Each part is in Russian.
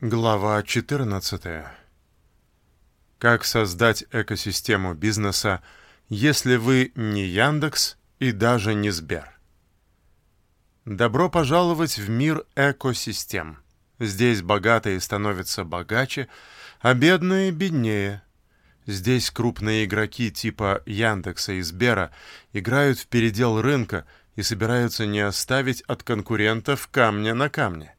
Глава 14. Как создать экосистему бизнеса, если вы не Яндекс и даже не Сбер? Добро пожаловать в мир экосистем. Здесь богатые становятся богаче, а бедные — беднее. Здесь крупные игроки типа Яндекса и Сбера играют в передел рынка и собираются не оставить от конкурентов камня на камне.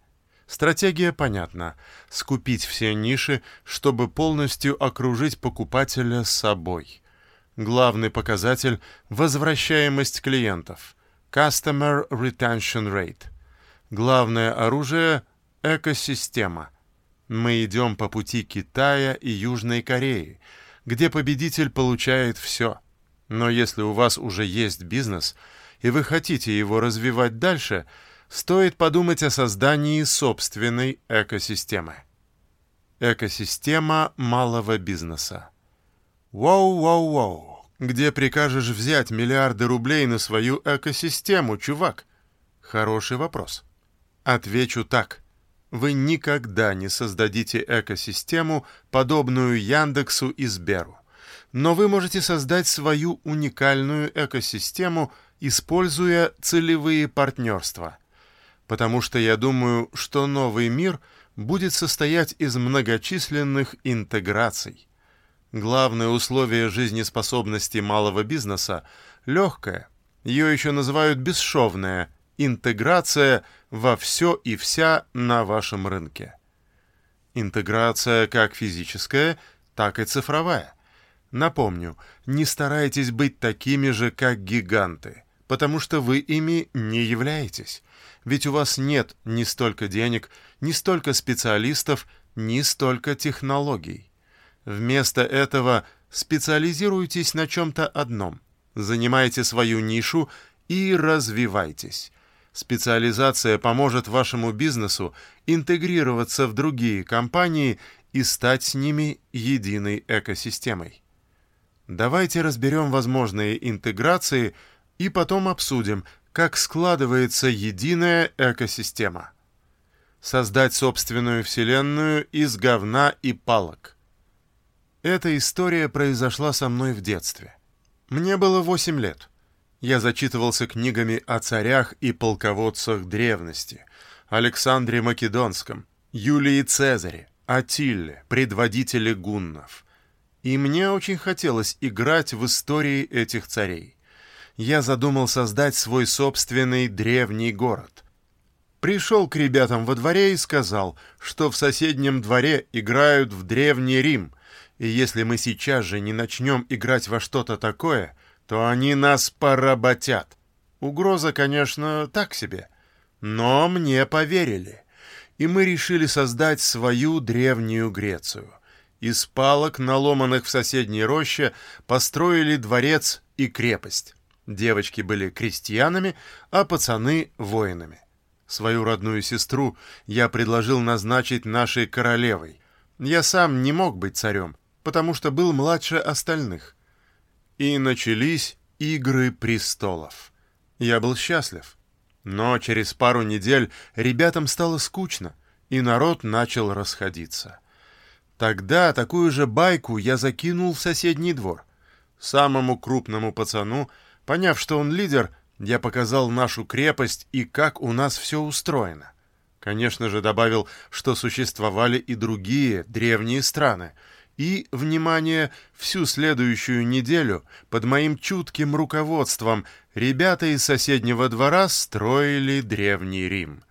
Стратегия понятна – скупить все ниши, чтобы полностью окружить покупателя собой. Главный показатель – возвращаемость клиентов – Customer Retention Rate. Главное оружие – экосистема. Мы идем по пути Китая и Южной Кореи, где победитель получает все. Но если у вас уже есть бизнес, и вы хотите его развивать дальше – стоит подумать о создании собственной экосистемы. Экосистема малого бизнеса. Воу-воу-воу. Где прикажешь взять миллиарды рублей на свою экосистему, чувак? Хороший вопрос. Отвечу так. Вы никогда не создадите экосистему, подобную Яндексу и Сберу. Но вы можете создать свою уникальную экосистему, используя целевые партнерства – потому что я думаю, что новый мир будет состоять из многочисленных интеграций. Главное условие жизнеспособности малого бизнеса – легкая, ее еще называют бесшовная, интеграция во все и вся на вашем рынке. Интеграция как физическая, так и цифровая. Напомню, не старайтесь быть такими же, как гиганты, потому что вы ими не являетесь ведь у вас нет ни столько денег, ни столько специалистов, ни столько технологий. Вместо этого специализируйтесь на чем-то одном, занимайте свою нишу и развивайтесь. Специализация поможет вашему бизнесу интегрироваться в другие компании и стать с ними единой экосистемой. Давайте разберем возможные интеграции и потом обсудим, как складывается единая экосистема. Создать собственную вселенную из говна и палок. Эта история произошла со мной в детстве. Мне было 8 лет. Я зачитывался книгами о царях и полководцах древности, Александре Македонском, Юлии Цезаре, Атилле, предводителе гуннов. И мне очень хотелось играть в истории этих царей я задумал создать свой собственный древний город. Пришел к ребятам во дворе и сказал, что в соседнем дворе играют в Древний Рим, и если мы сейчас же не начнем играть во что-то такое, то они нас поработят. Угроза, конечно, так себе, но мне поверили, и мы решили создать свою древнюю Грецию. Из палок, наломанных в соседней роще, построили дворец и крепость. Девочки были крестьянами, а пацаны — воинами. Свою родную сестру я предложил назначить нашей королевой. Я сам не мог быть царем, потому что был младше остальных. И начались игры престолов. Я был счастлив. Но через пару недель ребятам стало скучно, и народ начал расходиться. Тогда такую же байку я закинул в соседний двор. Самому крупному пацану — Поняв, что он лидер, я показал нашу крепость и как у нас все устроено. Конечно же, добавил, что существовали и другие древние страны. И, внимание, всю следующую неделю под моим чутким руководством ребята из соседнего двора строили Древний Рим.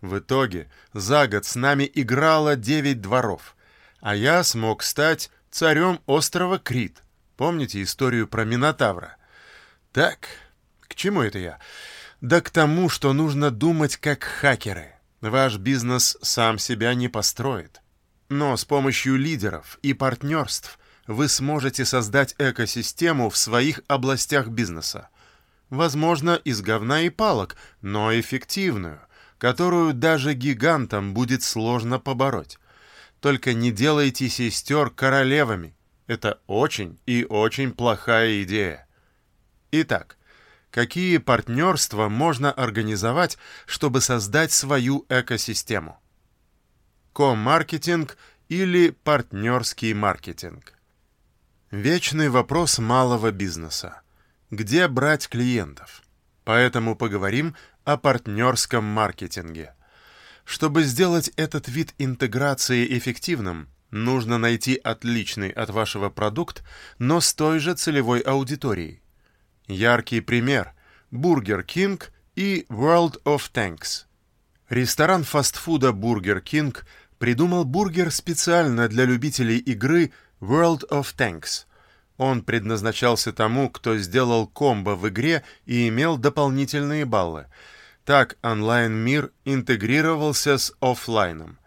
В итоге за год с нами играло девять дворов, а я смог стать царем острова Крит. Помните историю про Минотавра? Так, к чему это я? Да к тому, что нужно думать как хакеры. Ваш бизнес сам себя не построит. Но с помощью лидеров и партнерств вы сможете создать экосистему в своих областях бизнеса. Возможно, из говна и палок, но эффективную, которую даже гигантам будет сложно побороть. Только не делайте сестер королевами. Это очень и очень плохая идея. Итак, какие партнерства можно организовать, чтобы создать свою экосистему? комаркетинг или партнерский маркетинг. Вечный вопрос малого бизнеса. Где брать клиентов? Поэтому поговорим о партнерском маркетинге. Чтобы сделать этот вид интеграции эффективным, нужно найти отличный от вашего продукт, но с той же целевой аудиторией. Яркий пример – Burger King и World of Tanks. Ресторан фастфуда Burger King придумал бургер специально для любителей игры World of Tanks. Он предназначался тому, кто сделал комбо в игре и имел дополнительные баллы. Так онлайн-мир интегрировался с офлайном.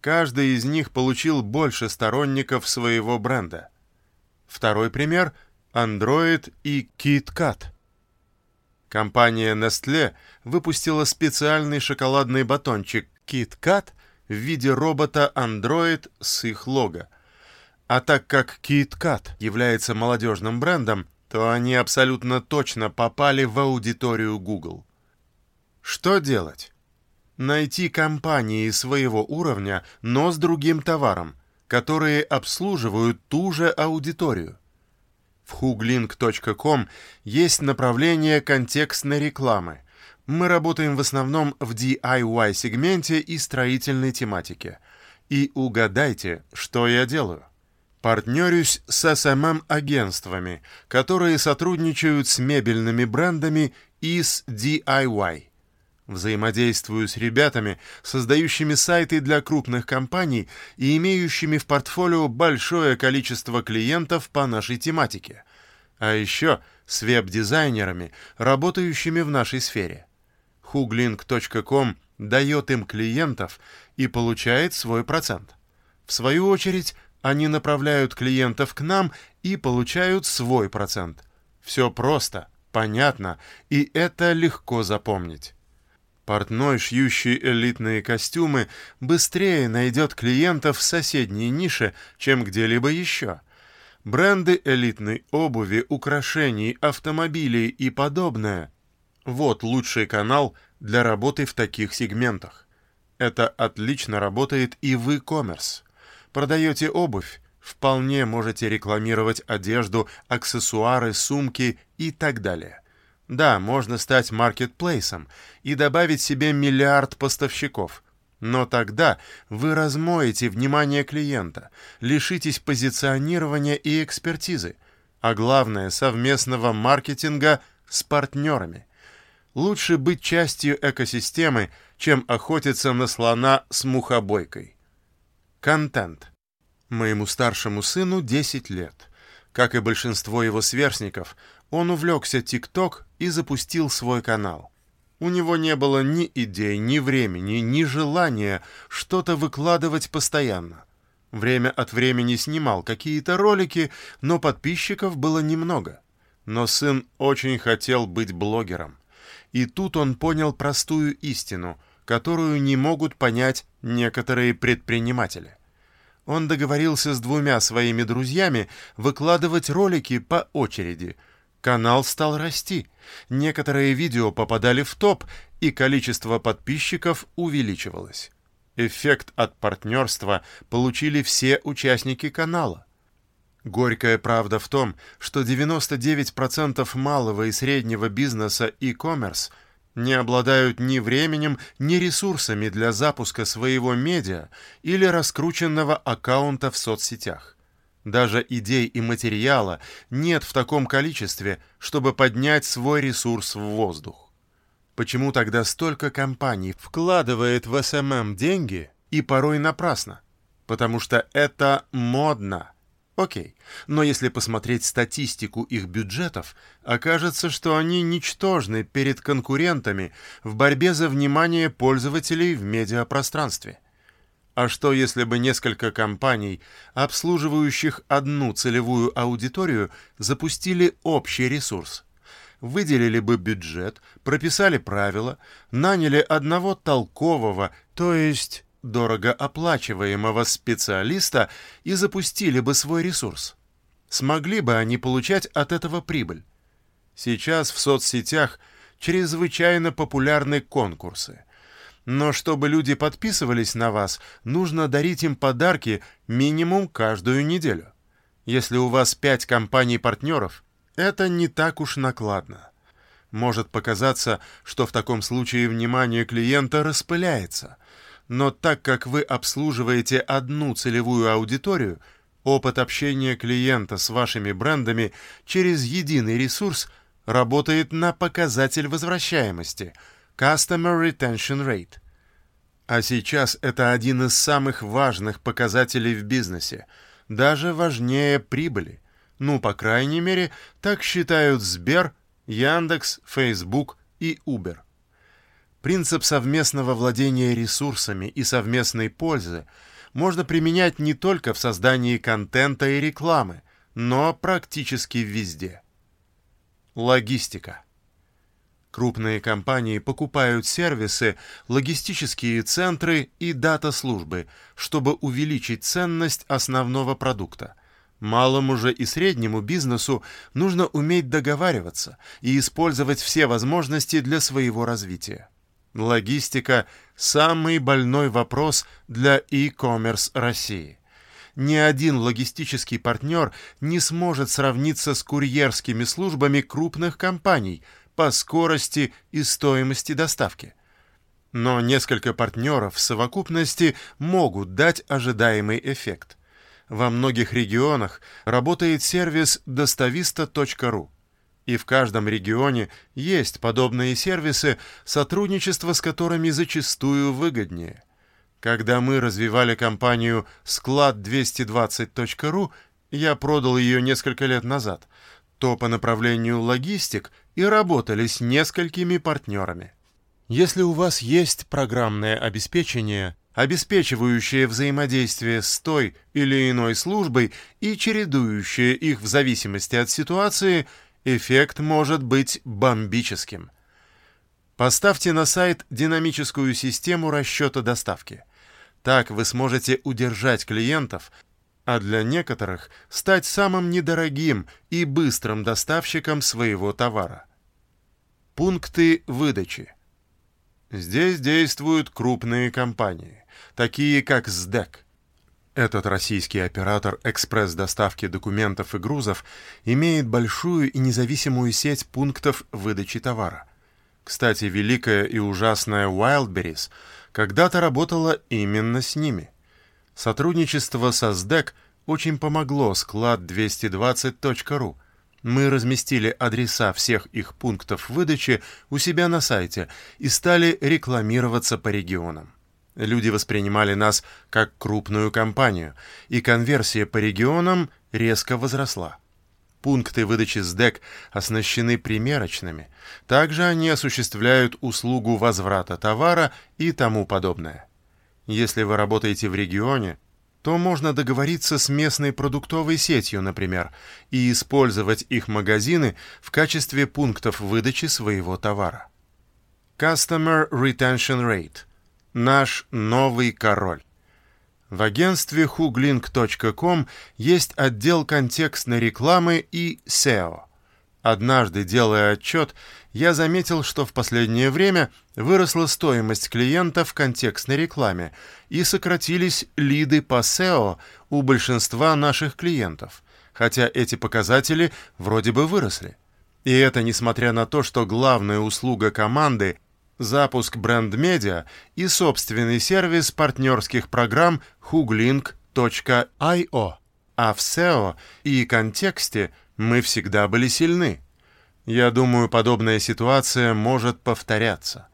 Каждый из них получил больше сторонников своего бренда. Второй пример – Android и KitKat. Компания Nestle выпустила специальный шоколадный батончик KitKat в виде робота Android с их лого. А так как KitKat является молодежным брендом, то они абсолютно точно попали в аудиторию Google. Что делать? Найти компании своего уровня, но с другим товаром, которые обслуживают ту же аудиторию. В huglink.com есть направление контекстной рекламы. Мы работаем в основном в DIY-сегменте и строительной тематике. И угадайте, что я делаю. Партнерюсь с SMM-агентствами, которые сотрудничают с мебельными брендами и с DIY. Взаимодействую с ребятами, создающими сайты для крупных компаний и имеющими в портфолио большое количество клиентов по нашей тематике. А еще с веб-дизайнерами, работающими в нашей сфере. Huglink.com дает им клиентов и получает свой процент. В свою очередь, они направляют клиентов к нам и получают свой процент. Все просто, понятно, и это легко запомнить. Портной, шьющий элитные костюмы, быстрее найдет клиентов в соседней нише, чем где-либо еще. Бренды элитной обуви, украшений, автомобилей и подобное – вот лучший канал для работы в таких сегментах. Это отлично работает и в e-commerce. Продаете обувь, вполне можете рекламировать одежду, аксессуары, сумки и так далее. Да, можно стать маркетплейсом и добавить себе миллиард поставщиков. Но тогда вы размоете внимание клиента, лишитесь позиционирования и экспертизы, а главное совместного маркетинга с партнерами. Лучше быть частью экосистемы, чем охотиться на слона с мухобойкой. Контент. Моему старшему сыну 10 лет. Как и большинство его сверстников, он увлекся ТикТок и запустил свой канал. У него не было ни идей, ни времени, ни желания что-то выкладывать постоянно. Время от времени снимал какие-то ролики, но подписчиков было немного. Но сын очень хотел быть блогером. И тут он понял простую истину, которую не могут понять некоторые предприниматели. Он договорился с двумя своими друзьями выкладывать ролики по очереди – Канал стал расти. Некоторые видео попадали в топ, и количество подписчиков увеличивалось. Эффект от партнерства получили все участники канала. Горькая правда в том, что 99% малого и среднего бизнеса e-commerce не обладают ни временем, ни ресурсами для запуска своего медиа или раскрученного аккаунта в соцсетях. Даже идей и материала нет в таком количестве, чтобы поднять свой ресурс в воздух. Почему тогда столько компаний вкладывает в SMM деньги и порой напрасно? Потому что это модно. Окей, но если посмотреть статистику их бюджетов, окажется, что они ничтожны перед конкурентами в борьбе за внимание пользователей в медиапространстве. А что, если бы несколько компаний, обслуживающих одну целевую аудиторию, запустили общий ресурс? Выделили бы бюджет, прописали правила, наняли одного толкового, то есть дорого оплачиваемого специалиста и запустили бы свой ресурс. Смогли бы они получать от этого прибыль? Сейчас в соцсетях чрезвычайно популярны конкурсы – Но чтобы люди подписывались на вас, нужно дарить им подарки минимум каждую неделю. Если у вас пять компаний-партнеров, это не так уж накладно. Может показаться, что в таком случае внимание клиента распыляется. Но так как вы обслуживаете одну целевую аудиторию, опыт общения клиента с вашими брендами через единый ресурс работает на показатель возвращаемости – Customer Retention Rate. А сейчас это один из самых важных показателей в бизнесе, даже важнее прибыли. Ну, по крайней мере, так считают Сбер, Яндекс, Facebook и Uber. Принцип совместного владения ресурсами и совместной пользы можно применять не только в создании контента и рекламы, но практически везде. Логистика. Крупные компании покупают сервисы, логистические центры и дата-службы, чтобы увеличить ценность основного продукта – Малому же и среднему бизнесу нужно уметь договариваться и использовать все возможности для своего развития. Логистика – самый больной вопрос для e-commerce России. Ни один логистический партнер не сможет сравниться с курьерскими службами крупных компаний по скорости и стоимости доставки. Но несколько партнеров в совокупности могут дать ожидаемый эффект – во многих регионах работает сервис достависта.ру. И в каждом регионе есть подобные сервисы, сотрудничество с которыми зачастую выгоднее. Когда мы развивали компанию склад220.ру, я продал ее несколько лет назад, то по направлению логистик и работали с несколькими партнерами. Если у вас есть программное обеспечение, обеспечивающее взаимодействие с той или иной службой и чередующее их в зависимости от ситуации, эффект может быть бомбическим. Поставьте на сайт динамическую систему расчета доставки. Так вы сможете удержать клиентов, а для некоторых стать самым недорогим и быстрым доставщиком своего товара. Пункты выдачи. Здесь действуют крупные компании такие как СДЭК. Этот российский оператор экспресс-доставки документов и грузов имеет большую и независимую сеть пунктов выдачи товара. Кстати, великая и ужасная Wildberries когда-то работала именно с ними. Сотрудничество со СДЭК очень помогло склад 220.ru. Мы разместили адреса всех их пунктов выдачи у себя на сайте и стали рекламироваться по регионам. Люди воспринимали нас как крупную компанию, и конверсия по регионам резко возросла. Пункты выдачи СДЭК оснащены примерочными. Также они осуществляют услугу возврата товара и тому подобное. Если вы работаете в регионе, то можно договориться с местной продуктовой сетью, например, и использовать их магазины в качестве пунктов выдачи своего товара. Customer Retention Rate – Наш новый король. В агентстве huglink.com есть отдел контекстной рекламы и SEO. Однажды, делая отчет, я заметил, что в последнее время выросла стоимость клиента в контекстной рекламе и сократились лиды по SEO у большинства наших клиентов, хотя эти показатели вроде бы выросли. И это несмотря на то, что главная услуга команды запуск бренд-медиа и собственный сервис партнерских программ huglink.io. А в SEO и контексте мы всегда были сильны. Я думаю, подобная ситуация может повторяться.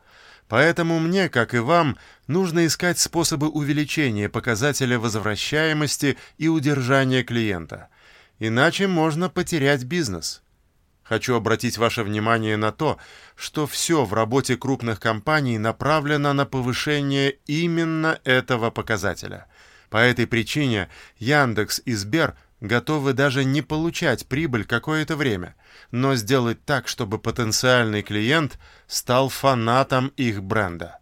Поэтому мне, как и вам, нужно искать способы увеличения показателя возвращаемости и удержания клиента. Иначе можно потерять бизнес. Хочу обратить ваше внимание на то, что все в работе крупных компаний направлено на повышение именно этого показателя. По этой причине Яндекс и Сбер готовы даже не получать прибыль какое-то время, но сделать так, чтобы потенциальный клиент стал фанатом их бренда.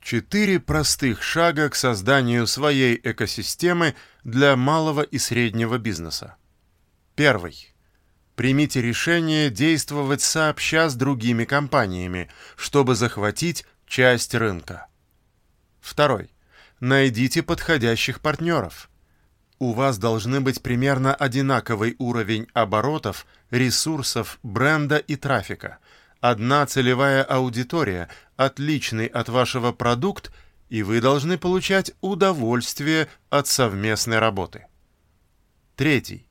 Четыре простых шага к созданию своей экосистемы для малого и среднего бизнеса. Первый примите решение действовать сообща с другими компаниями, чтобы захватить часть рынка. Второй. Найдите подходящих партнеров. У вас должны быть примерно одинаковый уровень оборотов, ресурсов, бренда и трафика. Одна целевая аудитория, отличный от вашего продукт, и вы должны получать удовольствие от совместной работы. Третий.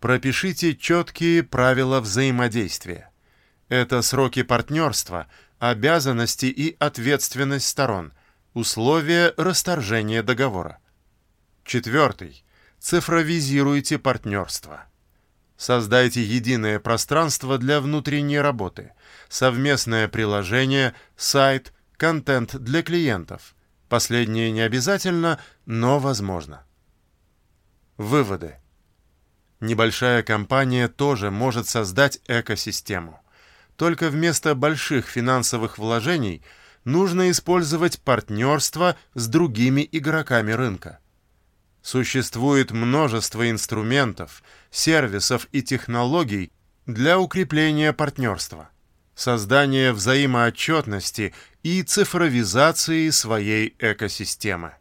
Пропишите четкие правила взаимодействия. Это сроки партнерства, обязанности и ответственность сторон, условия расторжения договора. Четвертый. Цифровизируйте партнерство. Создайте единое пространство для внутренней работы, совместное приложение, сайт, контент для клиентов. Последнее не обязательно, но возможно. Выводы. Небольшая компания тоже может создать экосистему. Только вместо больших финансовых вложений нужно использовать партнерство с другими игроками рынка. Существует множество инструментов, сервисов и технологий для укрепления партнерства, создания взаимоотчетности и цифровизации своей экосистемы.